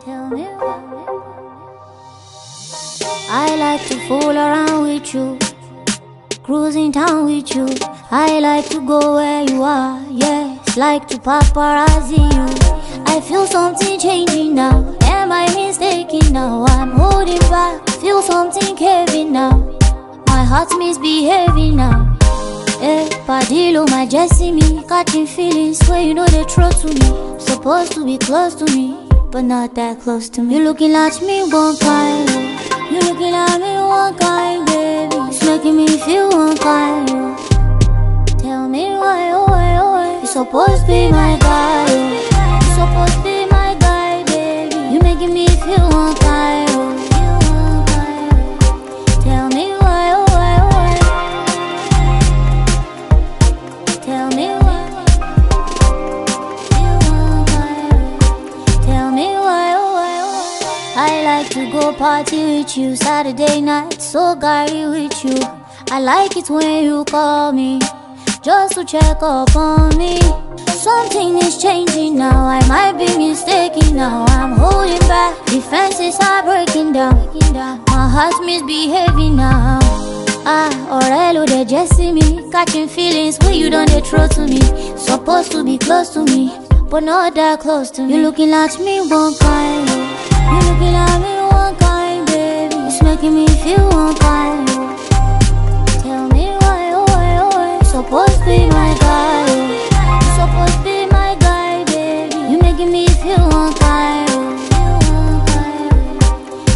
tell me why. I like to fool around with you, cruising town with you. I like to go where you are, yes, like to paparazzi you. I feel something changing now. Am I mistaken now? I'm holding back, feel something heavy now. My heart's misbehaving now. Eh, Padillo, my Jessie, me catching feelings where you know they throw to me. Supposed to be close to me, but not that close to me. You're looking at me one kind, oh. you looking at me one kind, baby. It's making me feel one kind. oh. Tell me why, oh why, oh why. You're supposed to be my guy, oh. you supposed to be my guy, baby. You're making me feel one oh. Feel one kind, oh. Tell me oh, oh, I like to go party with you Saturday night, so gary with you. I like it when you call me, just to check up on me. Something is changing now, I might be mistaken now. I'm holding back, defenses are breaking down. My heart's misbehaving now. Ah, ló dẹ̀ jẹ́ sí mi catching feelings wey you don dey throw to me supposed to be close to me but not that close to me. you looking at me one kind baby me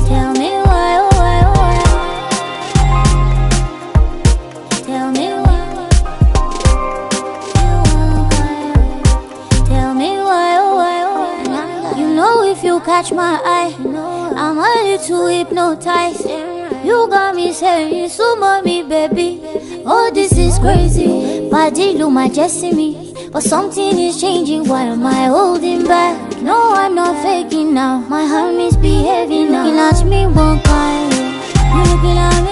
tell me why why why. Tell me why. Tell why, why, why. You know if you catch my eye, I'm a little hypnotized. You got me saying, so mommy, baby. Oh, this is crazy. Body look my Jesse me. But something is changing. Why am I holding back? No, I'm not faking now. My heart misbehaving now. At me one kind. You're looking at me